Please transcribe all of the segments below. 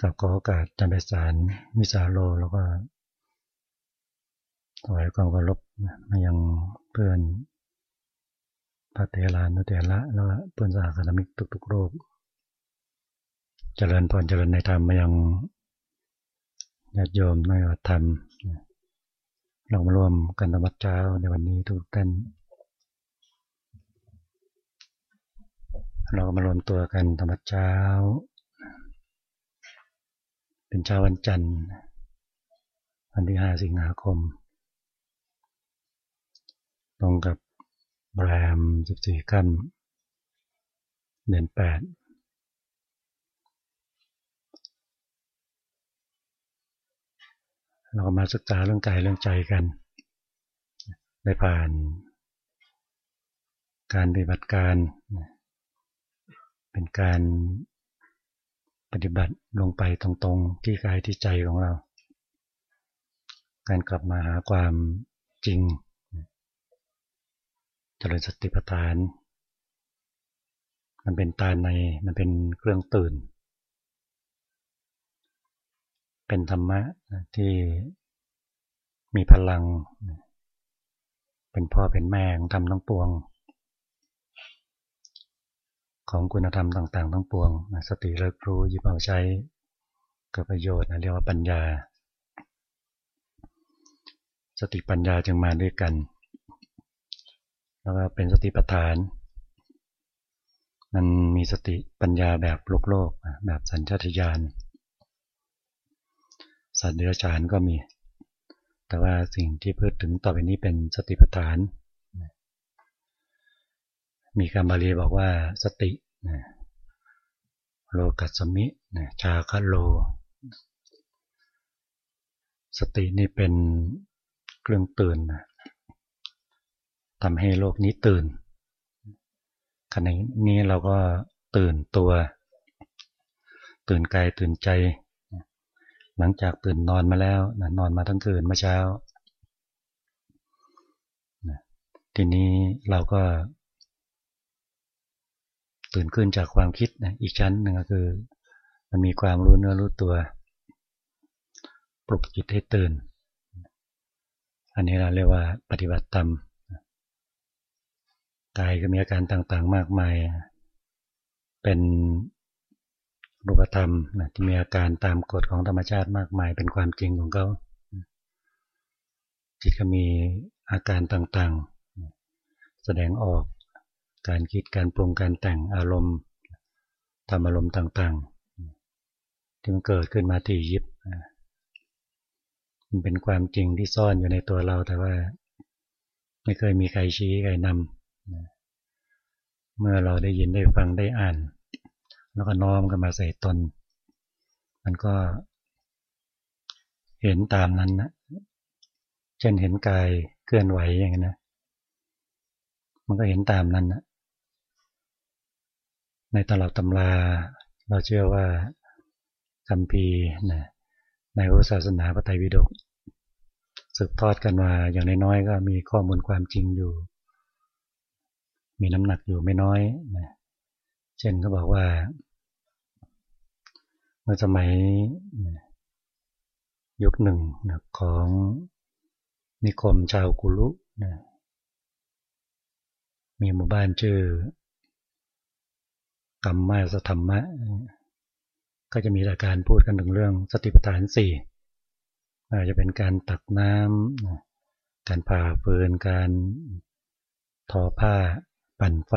กับขอโอกาสจำไปสารมิสาโลแล้วก็ถวายความเคารพมายังเพื่อนพระเทลานุเทระแล้วเพื่อนสาคามิกทุกๆโรคเจริญพรเจริญในธรรมมายังญาติโยมในวัดธรรมเรามาร่วมกันธรรมเช้าในวันนี้ทุกท่านเราก็มารวมตัวกันธรรมเช้า เป็นเช้าวันจันทร์วันที่ห้าสิงหาคม ตรงกับแรมสิบสี่ค่ำเดือนแปดเราก็มาศึกษาเรื่องกายเรื่องใจกัน ได้ผ่านการปฏิบัติการ เป็นการ ปฏิบัติลงไปตรงๆที่กายที่ใจของเรา การกลับมาหาความจริงเจริญสติปัฏฐาน มันเป็นตาใน มันเป็นเครื่องตื่น เป็นธรรมะที่มีพลัง เป็นพ่อเป็นแม่ของธรรมทั้งปวง ของคุณธรรมต่าง ๆ ทั้งปวงสติเลิกรู้ยิบเอาใช้เกับประโยชน์เรียกว่าปัญญา สติปัญญาจึงมาด้วยกัน แล้วก็เป็นสติปัฏฐาน มันมีสติปัญญาแบบโลกโลกแบบสัญชาตญาณสัตว์เดรัจฉานก็มี แต่ว่าสิ่งที่พูดถึงต่อไปนี้เป็นสติปัฏฐาน มีคำบาลีบอกว่าสติโลกัสมิชาคโล สตินี่เป็นเครื่องตื่นทำให้โลกนี้ตื่นขณะนี้เราก็ตื่นตัว ตื่นกายตื่นใจ หลังจากตื่นนอนมาแล้วนอนมาทั้งคืนเมื่อเช้าทีนี้เราก็ ตื่นขึ้นจากความคิดนะอีกชั้นหนึ่งก็คือ มันมีความรู้เนื้อรู้ตัว ปลุกจิตให้ตื่น อันนี้เราเรียกว่าปฏิบัติธรรมกายก็มีอาการต่างๆ มากมาย เป็นรูปธรรมนะที่มีอาการตามกฎของธรรมชาติมากมาย เป็นความจริงของเขาจิตก็มีอาการต่างๆ แสดงออก การคิดการปรุงการแต่งอารมณ์ทำอารมณ์ต่างๆ ที่มันเกิดขึ้นมาที่ยิบ มันเป็นความจริงที่ซ่อนอยู่ในตัวเราแต่ว่า ไม่เคยมีใครชี้ใครนำเมื่อเราได้ยินได้ฟังได้อ่าน แล้วก็น้อมกันมาใส่ตน มันก็เห็นตามนั้นนะเช่นเห็นกายเคลื่อนไหวอย่างนี้นะมันก็เห็นตามนั้นนะ ในตลาดตำรา เราเชื่อว่าคำพีนะในพุทธศาสนาพระไตรปิฎกสืบทอดกันมาอย่างน้อยๆก็มีข้อมูลความจริงอยู่ มีน้ำหนักอยู่ไม่น้อยนะเช่นเขาบอกว่า เมื่อสมัยยุคหนึ่งของนิคมชาวกุลุนะมีหมู่บ้านชื่อ กรรมมาสธรรมะ ก็จะมีอาการพูดกันถึงเรื่องสติปัฏฐานสี่อาจจะเป็นการตักน้ำการผ่าฟืนการทอผ้า ปั่นไฟ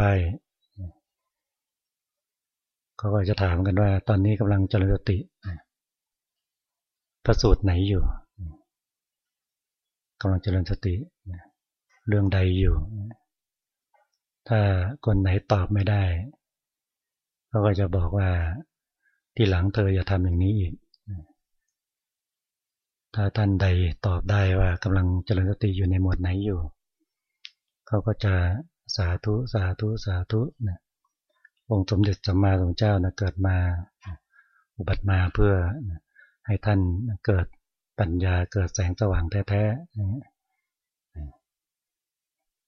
เขาก็จะถามกันว่า ตอนนี้กำลังเจริญสติพระสูตรไหนอยู่กำลังเจริญสติ เรื่องใดอยู่ ถ้าคนไหนตอบไม่ได้ เขาก็จะบอกว่าที่หลังเธออย่าทำอย่างนี้อีก ถ้าท่านใดตอบได้ว่ากำลังเจริญสติอยู่ในหมวดไหนอยู่ เขาก็จะสาธุสาธุสาธุนะองค์สมเด็จสัมมาสัมพุทธเจ้านะเกิดมาอุบัติมาเพื่อให้ท่านเกิดปัญญาเกิดแสงสว่างแท้ๆ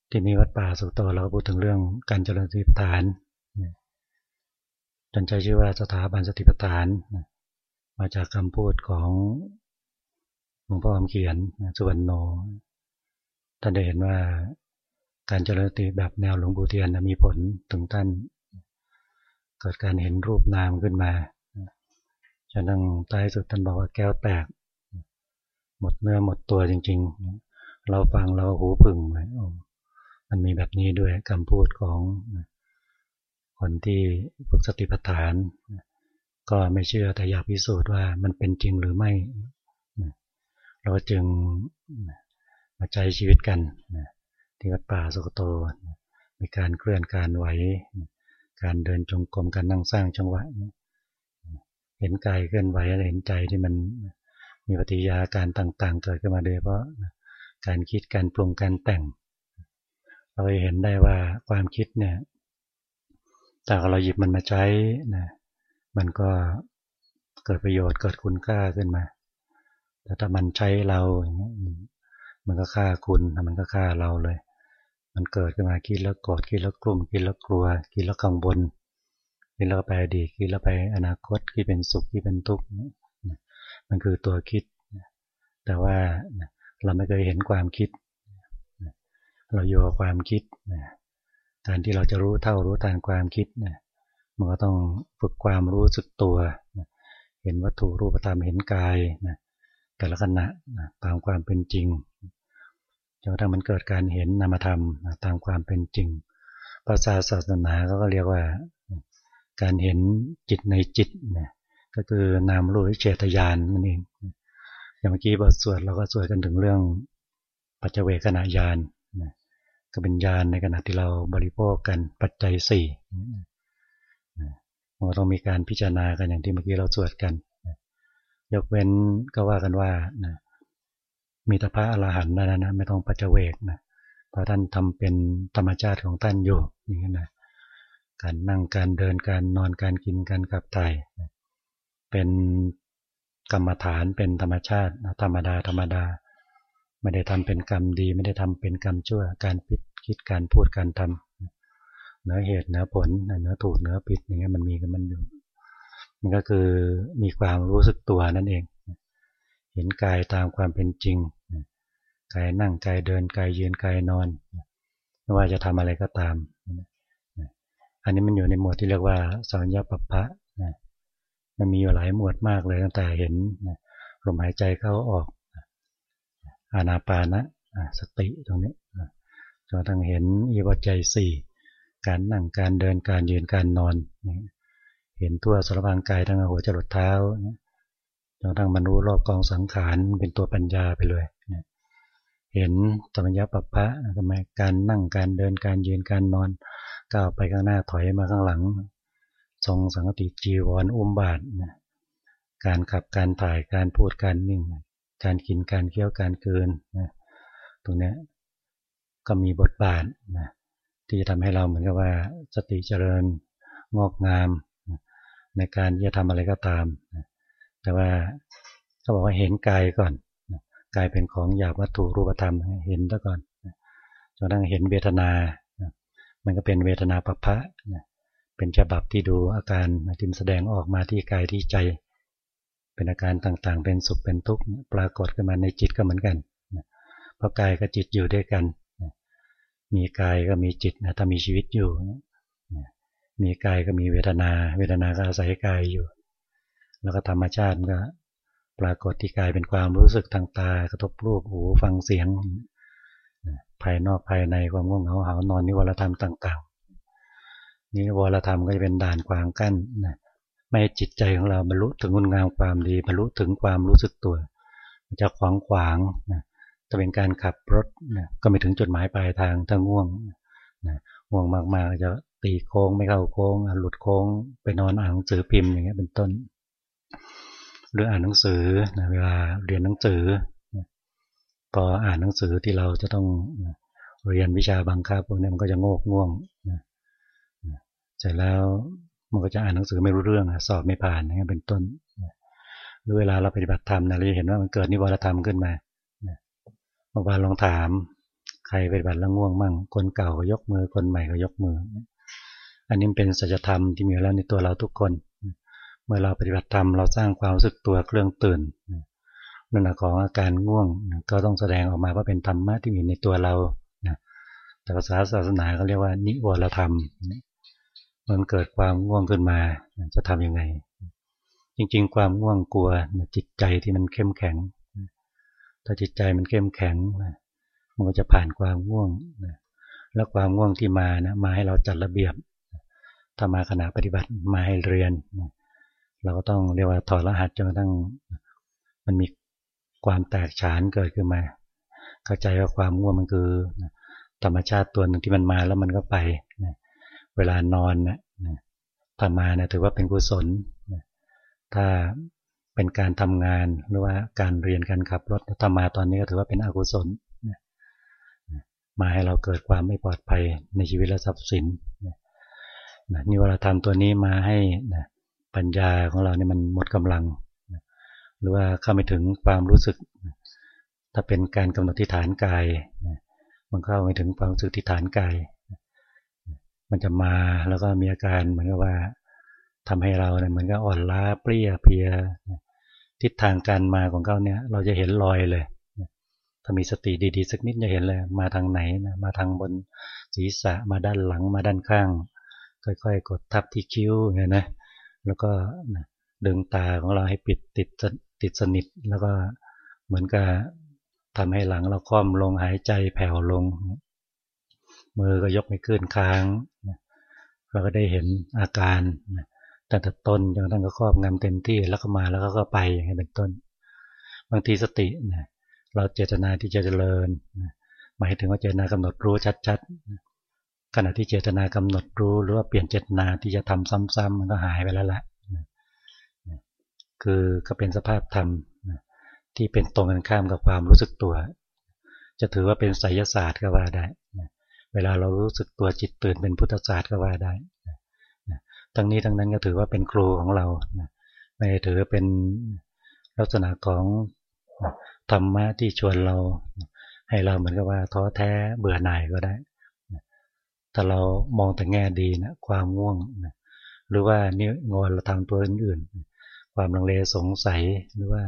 ที่นี้วัดป่าสุโตเราพูดถึงเรื่องการเจริญสติปัฏฐาน จนใช้ชื่อว่าสถาบันสติปัฏฐาน มาจากคำพูดของหลวงพ่อคำเขียนสุวรรณโน ท่านได้เห็นว่าการเจริญสติแบบแนวหลวงปู่เทียนมีผลถึงท่านเกิดการเห็นรูปนามขึ้นมาฉะนั้นท้ายสุดท่านบอกว่าแก้วแตก หมดเนื้อหมดตัวจริง ๆ เราฟังเราหูพึ่งเลยมันมีแบบนี้ด้วยคำพูดของ คนที่ฝึกสติปัฏฐาน ก็ไม่เชื่อแต่อยากพิสูจน์ว่ามันเป็นจริงหรือไม่ เราจึงมาใจชีวิตกันที่วัดป่าสุกโต มีการเคลื่อนการไหว การเดินจงกรมการนั่งสร้างจังหวะ เห็นกายเคลื่อนไหวเห็นใจที่มันมีปฏิยาการต่างๆ เกิดขึ้นมาโดยเพราะการคิดการปรุงการแต่ง เราเห็นได้ว่าความคิดเนี่ย แต่เราหยิบมันมาใช้นะมันก็เกิดประโยชน์เกิดคุณค่าขึ้นมา แต่ถ้ามันใช้เราอย่างเงี้ยมันก็ฆ่าคุณมันก็ฆ่าเราเลย มันเกิดขึ้นมาคิดแล้วกอดคิดแล้วกลุ่มคิดแล้วกลัวคิดแล้วกังวลคิดแล้วไปอดีตคิดแล้วไปอนาคตคิดเป็นสุขคิดเป็นทุกข์มันคือตัวคิด แต่ว่าเราไม่เคยเห็นความคิด เราอยู่กับความคิด การที่เราจะรู้เท่ารู้ตามความคิดนะมันก็ต้องฝึกความรู้สึกตัวนะเห็นวัตถุรูปธรรมเห็นกายนะแต่ละขณะนะตามความเป็นจริงจนกระทั่งมันเกิดการเห็นนามธรรมนะตามความเป็นจริงภาษาศาสนาก็เรียกว่า การเห็นจิตในจิตนะก็คือนามรู้เจตยานนั่นเองอย่างเมื่อกี้บทสวดเราก็สวดกันถึงเรื่องปัจเจเวกขณะยาน ก็เป็นญาณในขณะที่เราบริโภคกันปัจจัยสี่มันต้องมีการพิจารณากันอย่างที่เมื่อกี้เราสวดกัน ยกเว้นก็ว่ากันว่านะมีตพระอรหันต์นะนะไม่ต้องปัจเจเวกนะเพราะท่านทำเป็นธรรมชาติของท่านอยู่อย่างนี้นะการนั่งการเดินการนอนการกินการขับถ่ายเป็นกรรมฐานเป็นธรรมชาติธรรมดาธรรมดา ไม่ได้ทำเป็นกรรมดี ไม่ได้ทำเป็นกรรมชั่ว การพิดคิดการพูดการทำเนื้อเหตุเนื้อผลเนื้อถูกเนื้อผิดอย่างเงี้ยมันมีกันมันอยู่ มันก็คือมีความรู้สึกตัวนั่นเอง เห็นกายตามความเป็นจริงกายนั่งกายเดินกายยืนกายนอนไม่ว่าจะทำอะไรก็ตาม อันนี้มันอยู่ในหมวดที่เรียกว่าสัญญาปปะมันมีอยู่หลายหมวดมากเลยตั้งแต่เห็นลมหายใจเข้าออก อานาปานะสติตรงนี้จนทั้งเห็นอีวใจสี่การนั่งการเดินการยืนการนอนเห็นทั่วสารพางกายทั้งหัวจรดเท้าจนทั้งมนุรอบกองสังขารเป็นตัวปัญญาไปเลยเห็นธรรมยปปะทำไมการนั่งการเดินการยืนการนอนก้าวไปข้างหน้าถอยมาข้างหลังทรงสังติจีวรอุ้มบาทการขับการถ่ายการพูดการนิ่ง การกินการเคี้ยวการเกินนะตรงนี้ก็มีบทบาทนะที่จะทำให้เราเหมือนกับว่าสติเจริญงอกงามในการที่จะทำอะไรก็ตาม แต่ว่าเขาบอกว่าเห็นกายก่อนกายเป็นของหยาบวัตถุรูปธรรมเห็นซะก่อนนะจนทั้งเห็นเวทนา มันก็เป็นเวทนาปภะนะเป็นฉบับที่ดูอาการที่แสดงออกมาที่กายที่ใจ เป็นอาการต่างๆ เป็นสุขเป็นทุกข์ปรากฏขึ้นมาในจิตก็เหมือนกันเพราะกายกับจิตอยู่ด้วยกัน มีกายก็มีจิตนะถ้ามีชีวิตอยู่ มีกายก็มีเวทนา เวทนาก็อาศัยกายอยู่ แล้วก็ธรรมชาติก็ปรากฏที่กายเป็นความรู้สึกทางตากระทบรูปหูฟังเสียง ภายนอกภายในความง่วงเหงาหานอนนิวรธรรมต่าง ๆ นิวรธรรมก็จะเป็นด่านขวางกั้นนะ ไม่จิตใจของเราบรรลุถึงคุณงามความดีบรรลุถึงความรู้สึกตัว จะขวางขวางนะจะเป็นการขับรถนะก็ไม่ถึงจุดหมายปลายทางถ้าง่วงนะง่วงมากๆจะตีโค้งไม่เข้าโค้ง หลุดโค้งไปนอนอ่านหนังสือพิมพ์อย่างเงี้ยเป็นต้น หรืออ่านหนังสือนะเวลาเรียนหนังสือพออ่านหนังสือที่เราจะต้องเรียนวิชาบางคาพวกนี้มันก็จะโงกง่วงนะเสร็จแล้ว มันก็จะอ่านหนังสือไม่รู้เรื่องสอบไม่ผ่านนี่เป็นต้นหรือเวลาเราปฏิบัติธรรมนะเราเห็นว่ามันเกิดนิวรธรรมขึ้นมาเมื่อวานลองถาม ใครปฏิบัติแล้วง่วงมั่ง คนเก่าก็ยกมือ คนใหม่ก็ยกมือ อันนี้เป็นสัจธรรมที่มีแล้วในตัวเราทุกคน เมื่อเราปฏิบัติธรรมเราสร้างความรู้สึกตัวเครื่องตื่นลักษณะของอาการง่วงก็ต้องแสดงออกมาว่าเป็นธรรมะที่มีในตัวเราแต่ภาษาศาสนาเขาเรียกว่านิวรธรรม มันเกิดความง่วงขึ้นมาจะทํำยังไง จริงๆ ความง่วงกลัวจิตใจที่มันเข้มแข็ง ถ้าจิตใจมันเข้มแข็งมันก็จะผ่านความง่วงแล้วความง่วงที่มานะมาให้เราจัดระเบียบถ้ามาขณะปฏิบัติมาให้เรียน เราก็ต้องเรียกว่าถอดรหัสจนกระทั่งมันมีความแตกฉานเกิดขึ้นมา เข้าใจว่าความง่วงมันคือ ธรรมชาติตัวหนึ่งที่มันมาแล้วมันก็ไป เวลานอนนะถ้ามานะถือว่าเป็นกุศลถ้าเป็นการทำงานหรือว่าการเรียนการขับรถถ้ามาตอนนี้ก็ถือว่าเป็นอกุศลมาให้เราเกิดความไม่ปลอดภัยในชีวิตและทรัพย์สินนี่เวลาทำตัวนี้มาให้ปัญญาของเราเนี่ยมันหมดกำลัง หรือว่าเข้าไม่ถึงความรู้สึก ถ้าเป็นการกำหนดที่ฐานกายมันเข้าไม่ถึงความรู้สึกที่ฐานกาย มันจะมาแล้วก็มีอาการเหมือนกับว่าทำให้เราเนี่ยเหมือนกับอ่อนล้าเปรี้ยเพีย ทิศทางการมาของเขาเนี่ย เราจะเห็นรอยเลยถ้ามีสติดีๆสักนิดจะเห็นเลยมาทางไหนนะมาทางบนศีรษะมาด้านหลังมาด้านข้าง ค่อยๆ กดทับที่คิ้วเนี่ยนะแล้วก็ดึงตาของเราให้ปิดติดติดสนิท แล้วก็เหมือนกับทำให้หลังเราคว่ำลงหายใจแผ่วลง มือก็ยกไม่ขึ้นค้าง เราก็ได้เห็นอาการตั้งแต่ต้นจนกระทั่งก็ครอบงำเต็มที่แล้วก็มาแล้วก็ไปอย่างนี้เป็นต้น บางทีสตินะเราเจตนาที่จะเจริญหมายถึงว่าเจตนากำหนดรู้ชัดๆขณะที่เจตนากำหนดรู้หรือว่าเปลี่ยนเจตนาที่จะทำซ้ำๆมันก็หายไปแล้วแหละคือก็เป็นสภาพธรรมที่เป็นตรงกันข้ามกับความรู้สึกตัว จะถือว่าเป็นไสยศาสตร์ก็ว่าได้ เวลาเรารู้สึกตัวจิตตื่นเป็นพุทธศาสตร์ก็ว่าได้ทั้งนี้ทั้งนั้นก็ถือว่าเป็นครูของเราไม่ถือเป็นลักษณะของธรรมะที่ชวนเรา ให้เราเหมือนกับว่าท้อแท้เบื่อหน่ายก็ได้ถ้าเรามองแต่แง่ดีนะความง่วงนะหรือว่านี่งอนเราทางตัวอื่นๆ ความลังเลสงสัยหรือว่า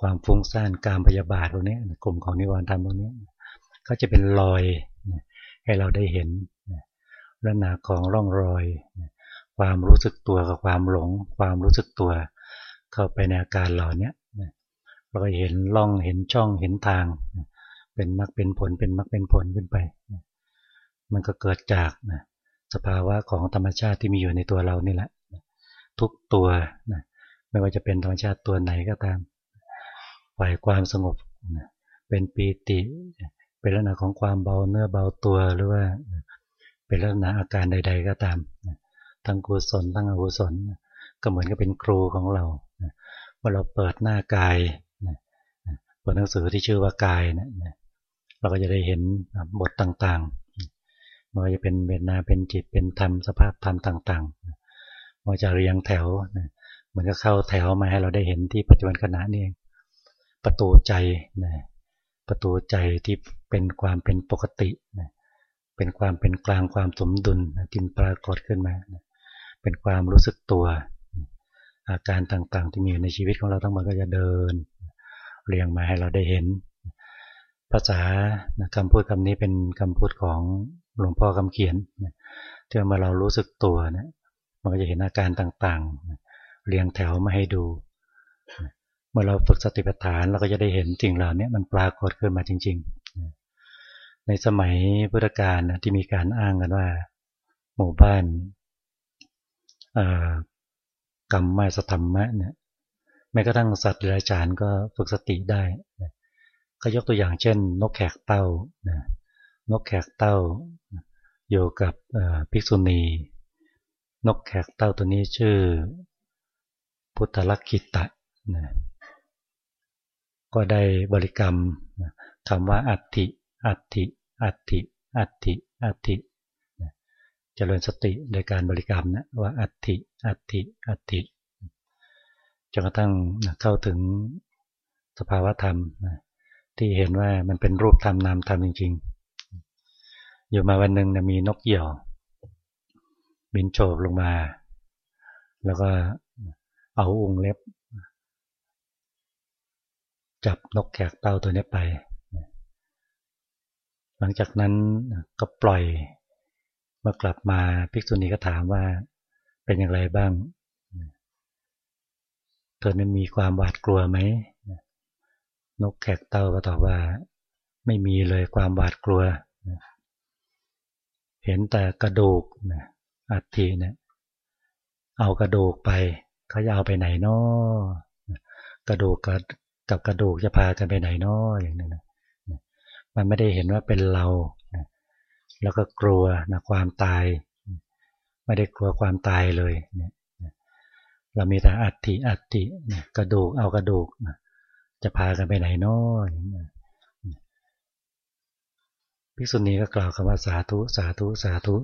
ความฟุ้งซ่านการพยาบาทตรงนี้กลุ่มของนิวรณ์ธรรมตรงนี้ก็จะเป็นรอย ให้เราได้เห็นลักษณะของร่องรอย ความรู้สึกตัวกับความหลง ความรู้สึกตัว เข้าไปในอาการเหล่านี้เราก็เห็นล่องเห็นช่องเห็นทาง เป็นมรรคเป็นผลเป็นมรรคเป็นผลขึ้นไป มันก็เกิดจากสภาวะของธรรมชาติที่มีอยู่ในตัวเรานี่แหละ ทุกตัวไม่ว่าจะเป็นธรรมชาติตัวไหนก็ตามฝ่ายความสงบเป็นปีติ เป็นลักษณะของความเบาเนื้อเบาตัวหรือว่า เป็นลักษณะอาการใด ๆ ก็ตามทั้งกุศลทั้งอกุศลก็เหมือนกับเป็นครูของเราเมื่อเราเปิดหน้ากายบทหนังสือที่ชื่อว่ากายเนี่ยเราก็จะได้เห็นบทต่างๆมันจะเป็นเวทนาเป็นจิตเป็นธรรมสภาพธรรมต่างๆมันจะเรียงแถวเหมือนกับเข้าแถวมาให้เราได้เห็นที่ปัจจุบันขณะนี้เองประตูใจนะ ประตูใจที่เป็นความเป็นปกตินะเป็นความเป็นกลางความสมดุลที่ปรากฏขึ้นมานะเป็นความรู้สึกตัว อาการต่างๆ ที่มีอยู่ในชีวิตของเราทั้งหมดก็จะเดิน เรียงมาให้เราได้เห็น ภาษาคำพูดคำนี้เป็นคำพูดของหลวงพ่อคำเขียนที่มื่อเรารู้สึกตัวนะมันก็จะเห็นอาการต่างๆ เรียงแถวมาให้ดู เมื่อเราฝึกสติปัฏฐานเราก็จะได้เห็นสิ่งเหล่านี้มันปรากฏขึ้นมาจริง ๆ ในสมัยพุทธกาลที่มีการอ้างกันว่า หมู่บ้านกรรมมาสธรรมะเนี่ยแม้กระทั่งสัตว์เดรัจฉานก็ฝึกสติได้ก็ยกตัวอย่างเช่น นกแขกเต้านกแขกเต้าอยู่กับภิกษุณี นกแขกเต้าตัวนี้ชื่อ พุทธลักขิตะ ก็ได้บริกรรมคำว่าอัติอัติอัติอัติอัตติเจริญสติโดยการบริกรรมนะว่าอัติอัติอัติจนกระทั่งเข้าถึงสภาวธรรมที่เห็นว่ามันเป็นรูปธรรมนามธรรมจริง ๆ อยู่มาวันหนึ่งมีนกเหยี่ยว บินโฉบลงมา แล้วก็เอาองเล็บ จับนกแขกเต่าตัวนี้ไป หลังจากนั้นก็ปล่อยเมื่อกลับมาภิกษุณีก็ถามว่าเป็นอย่างไรบ้าง เธอนั้นมีความหวาดกลัวไหม นกแขกเต่าก็ตอบว่า ไม่มีเลยความหวาดกลัว เห็นแต่กระดูกอัฐิเนี่ยเอากระดูกไปเขาจะเอาไปไหนนาะกระดูก กับกระดูกจะพากันไปไหนนาะอย่างนั้นนะมันไม่ได้เห็นว่าเป็นเรา แล้วก็กลัวนะความตาย ไม่ได้กลัวความตายเลย เรามีแต่อัฐิอัฐิกระดูกเอากระดูก จะพากันไปไหนนาะภิกษุณีก็กล่าวคำว่าสาธุสาธุสาธุ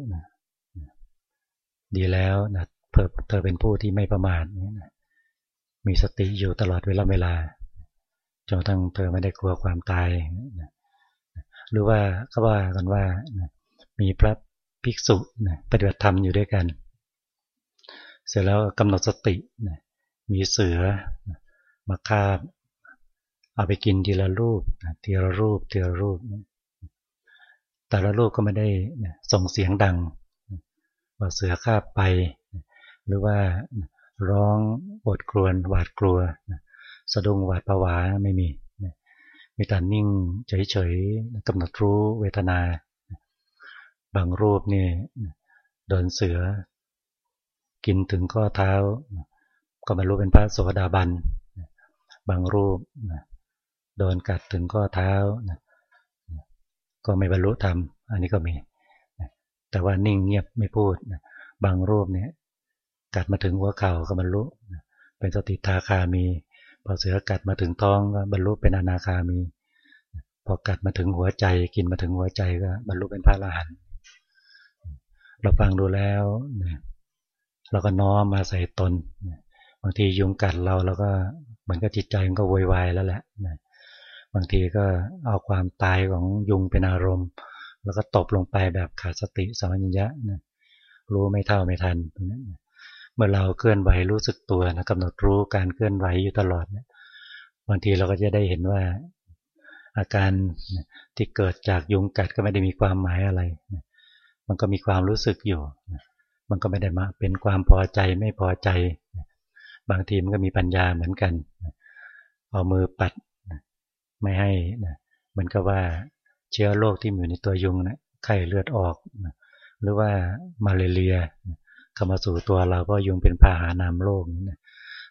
ดีแล้วนะเธอเธอเป็นผู้ที่ไม่ประมาทมีสติอยู่ตลอดเวลาเวลา จนทั้งเธอไม่ได้กลัวความตายหรือว่าก็ว่ากันว่ามีพระภิกษุปฏิบัติธรรมอยู่ด้วยกัน เสร็จแล้วกำหนดสติมีเสือมาคาบเอาไปกินทีละรูปทีละรูปทีละรูป แต่ละรูปก็ไม่ได้ส่งเสียงดัง ว่าเสือคาบไป หรือว่าร้องอดกรวนหวาดกลัว สะดุ้งหวาดผวาไม่มีมีแต่นิ่งเฉยๆกำหนดรู้เวทนา บางรูปนี่โดนเสือ กินถึงข้อเท้า ก็บรรลุเป็นพระโสดาบัน บางรูปโดนกัดถึงข้อเท้า ก็ไม่บรรลุธรรม อันนี้ก็มี แต่ว่านิ่งเงียบไม่พูด บางรูปเนี่ยกัดมาถึงหัวเข่าก็บรรลุ เป็นสติทาคามี พอเสือกัดมาถึงท้องก็บรรลุเป็นอนาคามี พอกัดมาถึงหัวใจ กินมาถึงหัวใจก็บรรลุเป็นพระอรหันต์เราฟังดูแล้วเราก็น้อมมาใส่ตนบางทียุงกัดเราแล้วก็มือนกับจิตใจมันก็วอยวายแล้วแหละบางทีก็เอาความตายของยุงเป็นอารมณ์ แล้วก็ตบลงไปแบบขาดสติสัมปชัญญะรู้ไม่เท่าไม่ทันตรงนั้น เมื่อเราเคลื่อนไหวรู้สึกตัวนะกำหนดรู้การเคลื่อนไหวอยู่ตลอดเนี่ยบางทีเราก็จะได้เห็นว่า อาการที่เกิดจากยุงกัดก็ไม่ได้มีความหมายอะไร มันก็มีความรู้สึกอยู่ มันก็ไม่ได้มาเป็นความพอใจไม่พอใจ บางทีมันก็มีปัญญาเหมือนกัน เอามือปัดไม่ให้มือนกับว่าเชื้อโรคที่อยู่ในตัวยุงนะไข้เลือดออก หรือว่ามาเรีย เข้ามาสู่ตัวเราก็ยุงเป็นพาหานามโลกนี่นะ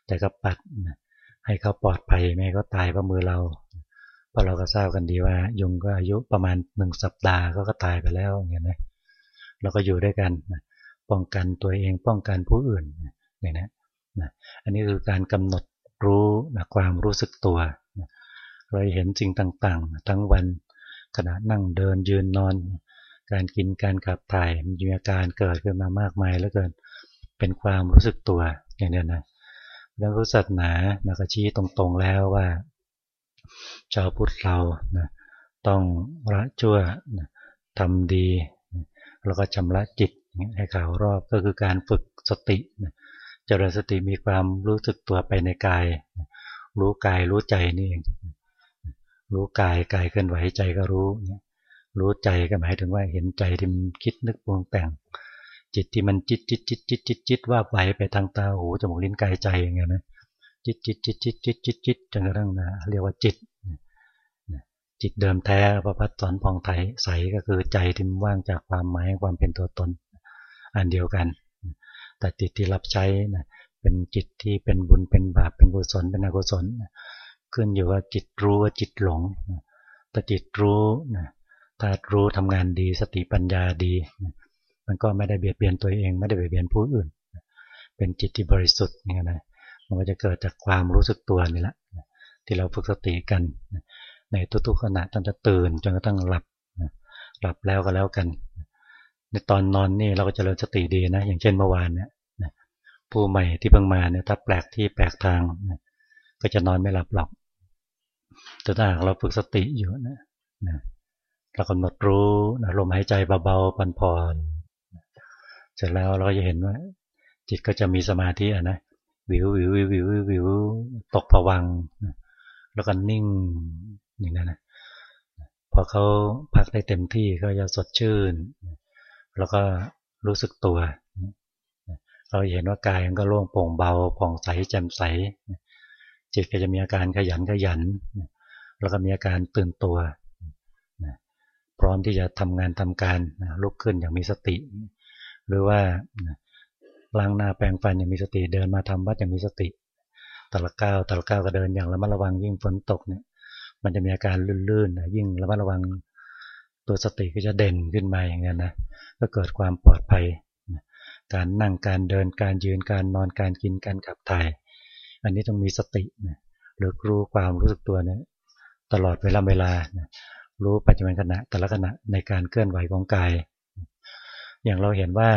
แต่ก็ปัดนะให้เขาปลอดภัยไม่ก็ตายเพราะมือเราเพราะเราก็ทราบกันดีว่า ยุงก็อายุประมาณหนึ่งสัปดาห์ก็ก็ตายไปแล้วอย่างนี้นะเราก็อยู่ด้วยกันนะป้องกันตัวเองป้องกันผู้อื่นเนี่ยนะนะอันนี้คือการกำหนดรู้นะความรู้สึกตัวนะเราเห็นสิ่งต่างๆ ทั้งวันขณะนั่งเดินยืนนอน การกินการขับถ่ายมีอาการเกิดขึ้นมามากมายแล้วเกินเป็นความรู้สึกตัวอย่างนี้นะแล้วรู้ศาสนานะก็ชี้ตรงๆแล้วว่า ชาวพุทธเรานะต้องละชั่วนะทำดีนะแล้วก็ชำระจิตให้ข่าวรอบก็คือการฝึกสตินะเจริญสติมีความรู้สึกตัวไปในกายนะรู้กายรู้ใจนี่เองรู้กายกายเคลื่อนไหวใจก็รู้นะ รู้ใจก็หมายถึงว่าเห็นใจที่มันคิดนึกปรุงแต่ง จิตที่มันจิตจิตจิตจิตจิตจิตว่าไหวไปทางตาหูจมูกลิ้นกายใจอย่างเงี้ยนะจิตจิตจิตจิตจิตจิตจิตจนกระทั่งนะเรียกว่าจิตจิตเดิมแท้ประพัดสอนพองไทยใสก็คือใจที่ว่างจากความหมายความเป็นตัวตน อันเดียวกัน แต่จิตที่รับใช้นะเป็นจิตที่เป็นบุญเป็นบาปเป็นกุศลเป็นอกุศลขึ้นอยู่ว่าจิตรู้ว่าจิตหลงแต่จิตรู้นะ ถ้ารู้ทำงานดีสติปัญญาดี มันก็ไม่ได้เบียดเบียนตัวเอง ไม่ได้เบียดเบียนผู้อื่น เป็นจิตที่บริสุทธิ์เนี่ยนะมันก็จะเกิดจากความรู้สึกตัวนี่แหละที่เราฝึกสติกัน ในทุกๆขณะตั้งแต่ตื่นจนกระทั่งหลับหลับแล้วก็แล้วกัน ในตอนนอนนี่เราก็จเจริญสติดีนะ อย่างเช่นเมื่อวานเนี่ยผู้ใหม่ที่เพิ่งมาเนี่ยถ้าแปลกที่แปลกทาง ก็จะนอนไม่หลับหลับแต่ถ้าเราฝึกสติอยู่นะ เรากำหนดรู้นะลมหายใจเบาๆผ่อนๆเสร็จแล้วเราจะเห็นว่า จิตก็จะมีสมาธิอะนะวิววิววิววิววิวตกผวังแล้วก็นิ่งอย่างนั้นนะพอเขาพักได้เต็มที่ก็จะสดชื่น แล้วก็รู้สึกตัว เราเห็นว่ากายมันก็โล่งโปร่งเบาผ่องใสแจ่มใส จิตก็จะมีอาการขยันขยัน แล้วก็มีอาการตื่นตัว พร้อมที่จะทำงานทำการลุกขึ้นอย่างมีสติ หรือว่าล้างหน้าแปรงฟันอย่างมีสติเดินมาทำวัดอย่างมีสติแต่ละก้าวแต่ละก้าวก็เดินอย่างระมัดระวังยิ่งฝนตกเนี่ย มันจะมีอาการลื่นๆยิ่งระมัดระวังตัวสติก็จะเด่นขึ้นมาอย่างนี้นะก็เกิดความปลอดภัย การนั่งการเดินการยืนการนอนการกินการขับถ่าย อันนี้ต้องมีสตินะหรือรู้ความรู้สึกตัวเนี่ยตลอดเวลาเวลานะ รู้ปัจจุบันขณะแต่ละขณะในการเคลื่อนไหวของกาย อย่างเราเห็นว่า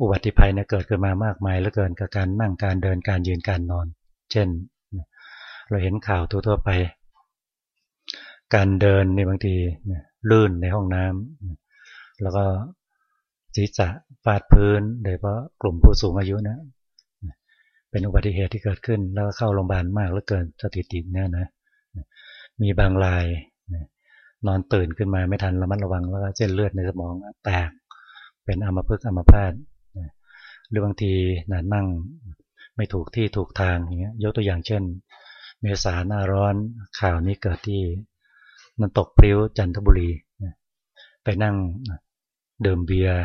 อุบัติภัยเนี่ยเกิดขึ้นมามากมายเหลือเกินกับการนั่งการเดินการยืนการนอน เช่น เราเห็นข่าวทั่วไป การเดินในบางทีลื่นในห้องน้ำแล้วก็ศีรษะฟาดพื้นโดยเฉพาะกลุ่มผู้สูงอายุนะเป็นอุบัติเหตุที่เกิดขึ้นแล้วเข้าโรงพยาบาลมากเหลือเกินสถิติเนี่ยนะมีบางราย นอนตื่นขึ้นมาไม่ทันระมัดระวังแล้วก็เส้นเลือดในสมองแตกเป็นอัมพฤกษ์อัมพาตหรือบางทีนั่งไม่ถูกที่ถูกทางอย่างเงี้ยยกตัวอย่างเช่น เมษาหน้าร้อนข่าวนี้เกิดที่มันตกปลิ้วจันทบุรี ไปนั่งดื่มเบียร์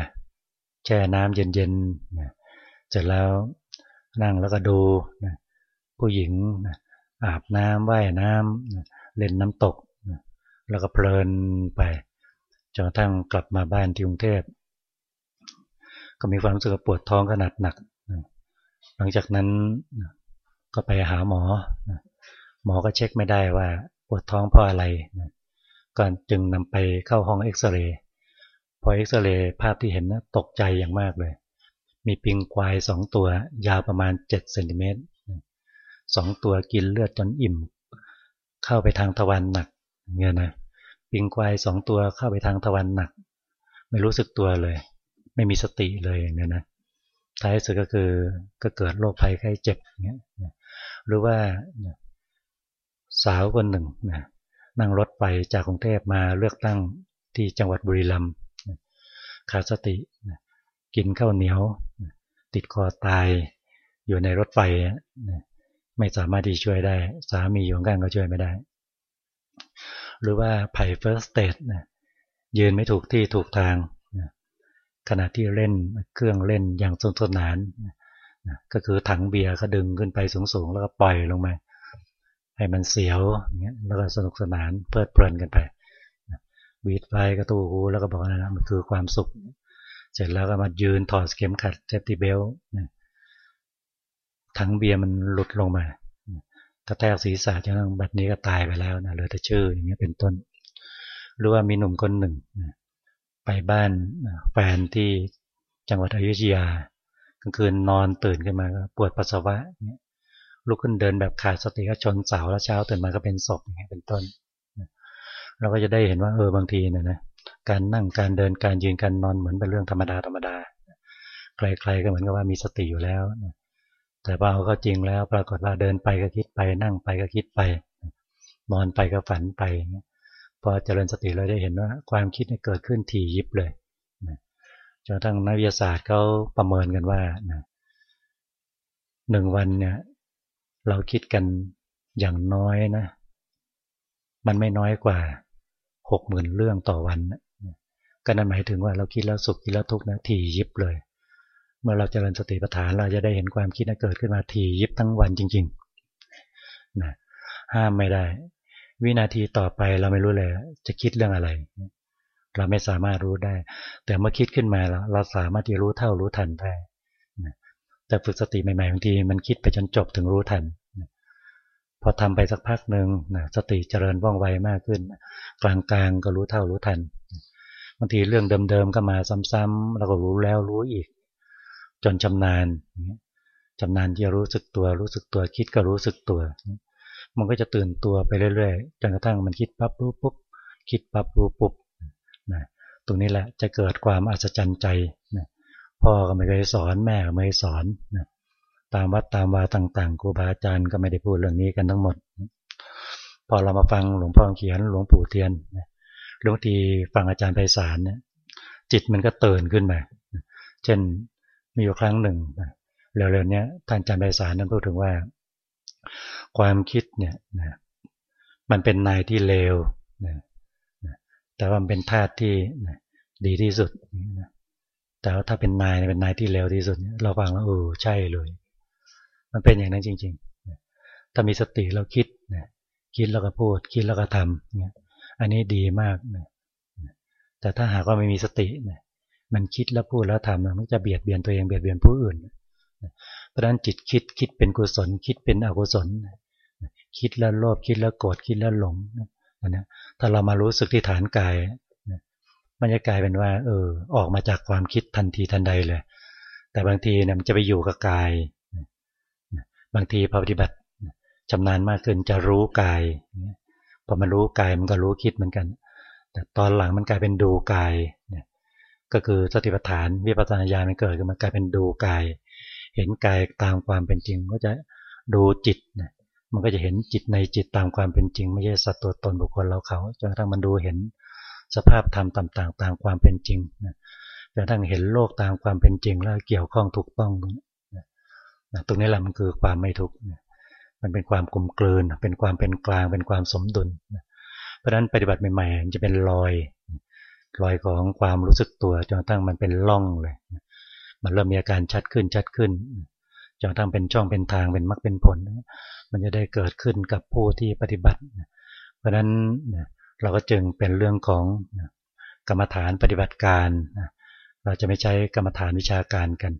แช่น้ำเย็นๆเสร็จแล้วนั่งแล้วก็ดูผู้หญิงอาบน้ำว่ายน้ำเล่นน้ำตก แล้วก็เพลินไปจนกระทั่งกลับมาบ้านที่กรุงเทพก็มีความรู้สึกปวดท้องขนาดหนัก หลังจากนั้นก็ไปหาหมอ หมอก็เช็คไม่ได้ว่าปวดท้องเพราะอะไรก็จึงนำไปเข้าห้องเอ็กซเรย์พอเอ็กซเรย์ภาพที่เห็นนะตกใจอย่างมากเลย มีปิงควายสองตัวยาวประมาณ7เซนติเมตรสองตัวกินเลือดจนอิ่ม เข้าไปทางทวารหนัก เงี้ยนะปิงควายสองตัวเข้าไปทางทวารหนัก ไม่รู้สึกตัวเลย ไม่มีสติเลยอย่างนี้นะท้ายสุดก็คือก็เกิดโรคภัยไข้เจ็บอย่างเงี้ยหรือว่าสาวคนหนึ่งนะนั่งรถไปจากกรุงเทพมาเลือกตั้งที่จังหวัดบุรีรัมย์ขาดสติกินข้าวเหนียว ติดคอตายอยู่ในรถไฟไม่สามารถที่ช่วยได้ สามีอยู่ข้างก็ช่วยไม่ได้ หรือว่าไผ่เฟิร์สเตดยืนไม่ถูกที่ถูกทาง ขณะที่เล่นเครื่องเล่นอย่างสนุกสนาน ก็คือถังเบียร์ก็ดึงขึ้นไปสูงๆ แล้วก็ปล่อยลงมา ให้มันเสียวอย่างเงี้ยแล้วก็สนุกสนานเพลิดเพลินกันไปวีดไฟกระตูหูแล้วก็บอกนะมันคือความสุข เสร็จแล้วก็มายืนถอดเข็มขัด safety belt ถังเบียร์มันหลุดลงมา กระแทกศีรษะจนบัดนี้ก็ตายไปแล้วนะเหลือแต่ชื่ออย่างเงี้ยเป็นต้น หรือว่ามีหนุ่มคนหนึ่งไปบ้านแฟนที่จังหวัดอยุธยากลางคืนนอนตื่นขึ้นมาก็ปวดปัสสาวะเนี่ยลุกขึ้นเดินแบบขาดสติก็ชนเสาแล้วเช้าตื่นมาก็เป็นศพอย่างเงี้ยเป็นต้นเราก็จะได้เห็นว่าเออบางทีเนี่ยนะการนั่งการเดินการยืนการนอนเหมือนเป็นเรื่องธรรมดาธรรมดาใครๆก็เหมือนกับว่ามีสติอยู่แล้ว แต่พอเอาก็จริงแล้วปรากฏว่าเดินไปก็คิดไป นั่งไปก็คิดไป นอนไปก็ฝันไป พอเจริญสติเราได้เห็นว่า ความคิดเกิดขึ้นถี่ยิบเลยจนทั้งนักวิทยาศาสตร์เขาประเมินกันว่าหนึ่งวันเนี่ย เราคิดกันอย่างน้อยนะ มันไม่น้อยกว่าหกหมื่นเรื่องต่อวันก็นั่นหมายถึงว่าเราคิดแล้วสุขคิดแล้วทุกข์นะถี่ยิบเลย เมื่อเราเจริญสติปัฏฐานเราจะได้เห็นความคิดนั้นเกิดขึ้นมาถี่ยิบทั้งวันจริงๆนะห้ามไม่ได้ วินาทีต่อไปเราไม่รู้เลย จะคิดเรื่องอะไร เราไม่สามารถรู้ได้ แต่เมื่อคิดขึ้นมาแล้ว เราสามารถที่รู้เท่ารู้ทันได้แต่ฝึกสติใหม่ๆบางทีมันคิดไปจนจบถึงรู้ทันพอทำไปสักพักหนึ่งสติเจริญว่องไวมากขึ้น กลางๆก็รู้เท่ารู้ทันบางทีเรื่องเดิมๆก็มาซ้ำๆแล้วก็รู้แล้วรู้อีก จนชำนาญชำนาญที่รู้สึกตัวรู้สึกตัวคิดก็รู้สึกตัว มันก็จะตื่นตัวไปเรื่อยๆจนกระทั่งมันคิดปั๊บรู้ปุ๊บคิดปั๊บรู้ปุ๊บนะตรงนี้แหละจะเกิดความอัศจรรย์ใจนะพ่อก็ไม่เคยสอนแม่ก็ไม่สอนนะตามวัดตามวาต่างๆครูบาอาจารย์ก็ไม่ได้พูดเรื่องนี้กันทั้งหมด พอเรามาฟังหลวงพ่อเขียนหลวงปู่เทียนหลวงทีฟังอาจารย์ไพศาลเนี่ยจิตมันก็ตื่นขึ้นมา เช่น มีอยู่ครั้งหนึ่งเร็วๆนี้ท่านอาจารย์ไพศาลนั้นพูดถึงว่า ความคิดเนี่ยมันเป็นนายที่เลวแต่ว่ามันเป็นธาตุที่ดีที่สุดแต่ว่าถ้าเป็นนายเป็นนายที่เลวที่สุดเราฟังแล้วเออใช่เลย มันเป็นอย่างนั้นจริงๆถ้ามีสติเราคิดคิดแล้วก็พูด คิดแล้วก็ทำเนี่ยอันนี้ดีมากแต่ถ้าหากว่าไม่มีสติ มันคิดแล้วพูดแล้วทำมันจะเบียดเบียนตัวเองเบียดเบียนผู้อื่น เพราะฉะนั้นจิตคิดคิดเป็นกุศล คิดเป็นอกุศล คิดแล้วโลภคิดแล้วโกรธคิดแล้วหลงนะถ้าเรามารู้สึกที่ฐานกายมันจะกลายเป็นว่า เออ ออกมาจากความคิดทันทีทันใดเลย แต่บางทีเนี่ยมันจะไปอยู่กับกาย บางทีพอปฏิบัติชำนาญมากขึ้นจะรู้กายพอมันรู้กายมันก็รู้คิดเหมือนกัน แต่ตอนหลังมันกลายเป็นดูกาย ก็คือสติปัฏฐานวิปัสสนาญาณมันเกิดขึ้นมากลายเป็นดูกาย เห็นกายตามความเป็นจริงก็จะดูจิตมันก็จะเห็นจิตในจิตตามความเป็นจริง ไม่ใช่สัตว์ตัวตนบุคคลเราเขาจนกระทั่งมันดูเห็นสภาพธรรมต่างๆ ตามความเป็นจริงนะจนกระทั่งเห็นโลกตามความเป็นจริง แล้วเกี่ยวข้องถูกต้องนะตรงนี้แหละมันคือความไม่ทุกข์มันเป็นความกลมกลืน เป็นความเป็นกลาง เป็นความสมดุล เพราะฉะนั้นปฏิบัติใหม่ๆจะเป็นรอย รอยของความรู้สึกตัวจนกระทั่งมันเป็นล่องเลย มันเริ่มมีอาการชัดขึ้นชัดขึ้นจนกระทั่งเป็นช่องเป็นทางเป็นมรรคเป็นผล มันจะได้เกิดขึ้นกับผู้ที่ปฏิบัติ เพราะฉะนั้นเราก็จึงเป็นเรื่องของกรรมฐานปฏิบัติการ เราจะไม่ใช้กรรมฐานวิชาการกัน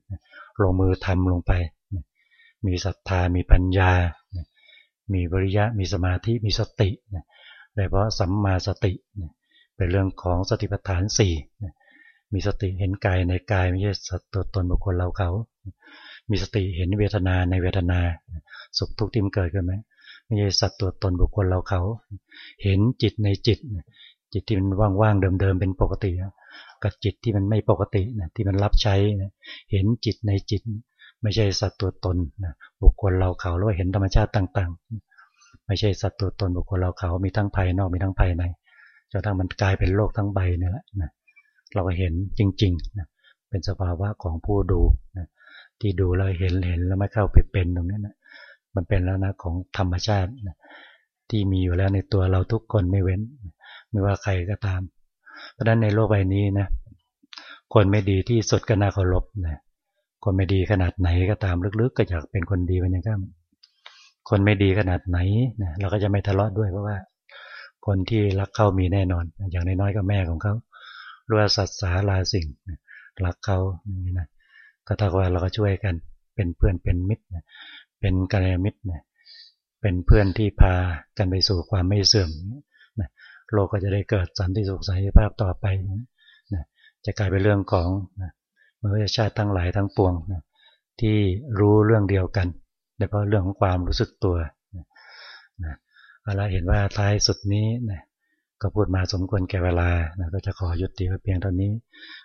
ลงมือทำลงไป มีศรัทธา มีปัญญา มีบริยะ มีสมาธิ มีสติโดยเฉพาะสัมมาสติเป็นเรื่องของสติปัฏฐานสี่มีสติเห็นกายในกายไม่ใช่สัตว์ตัวตนบุคคลเราเขา มีสติเห็นเวทนาในเวทนา สุขทุกข์ที่มันเกิดขึ้นไหมไม่ใช่สัตว์ตัวตนบุคคลเราเขา เห็นจิตในจิต จิตที่มันว่างๆเดิมๆเป็นปกติกับจิตที่มันไม่ปกตินะที่มันรับใช้นะเห็นจิตในจิต ไม่ใช่สัตว์ตัวตนนะบุคคลเราเขาหรือเห็นธรรมชาติต่าง ๆ ไม่ใช่สัตว์ตัวตนบุคคลเราเขามีทั้งภายนอกมีทั้งภายใน จนทั้งมันกลายเป็นโลกทั้งใบนี่แหละนะเราก็เห็นจริงๆนะเป็นสภาวะของผู้ดูนะที่ดูแล้วเห็นเห็นแล้วไม่เข้าไปเป็นตรงนี้นะมันเป็นแล้วนะของธรรมชาติที่มีอยู่แล้วในตัวเราทุกคนไม่เว้น ไม่ว่าใครก็ตาม เพราะฉะนั้นในโลกใบนี้นะคนไม่ดีที่สุดก็น่าเคารพนะคนไม่ดีขนาดไหนก็ตามลึกๆ ก็อยากเป็นคนดีเป็นย่างนั้นคนไม่ดีขนาดไหนนะเราก็จะไม่ทะเลาะด้วยเพราะว่า คนที่รักเขามีแน่นอน อย่างน้อยๆก็แม่ของเขารือว่าสัตสาราสิ่งรักเขาอย่างนี้นะก็ถ้าว่าเราก็ช่วยกัน เป็นเพื่อนเป็นมิตรเป็นกัลยาณมิตรเป็นเพื่อนที่พากันไปสู่ความไม่เสื่อมโลกก็จะได้เกิดสันติสุขสันติภาพต่อไปจะกลายเป็นเรื่องของมนุษยชาติทั้งหลายทั้งปวงที่รู้เรื่องเดียวกันโดยเฉพาะเรื่องของความรู้สึกตัวนะ นะเราเห็นว่าท้ายสุดนี้นะก็พูดมาสมควรแก่เวลานะก็จะขอยุติไว้เพียงเท่านี้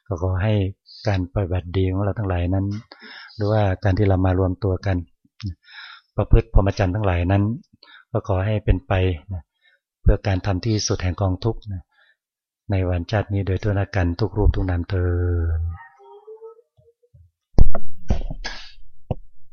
ก็ขอให้การปฏิบัติดีของเราทั้งหลายนั้น หรือว่าการที่เรามารวมตัวกัน ประพฤติพรหมจรรย์ทั้งหลายนั้น ก็ขอให้เป็นไปนะเพื่อการทำที่สุดแห่งกองทุกขนะในวันชาตินี้โดยตัวนักกันทุกรูปทุกนามเธอ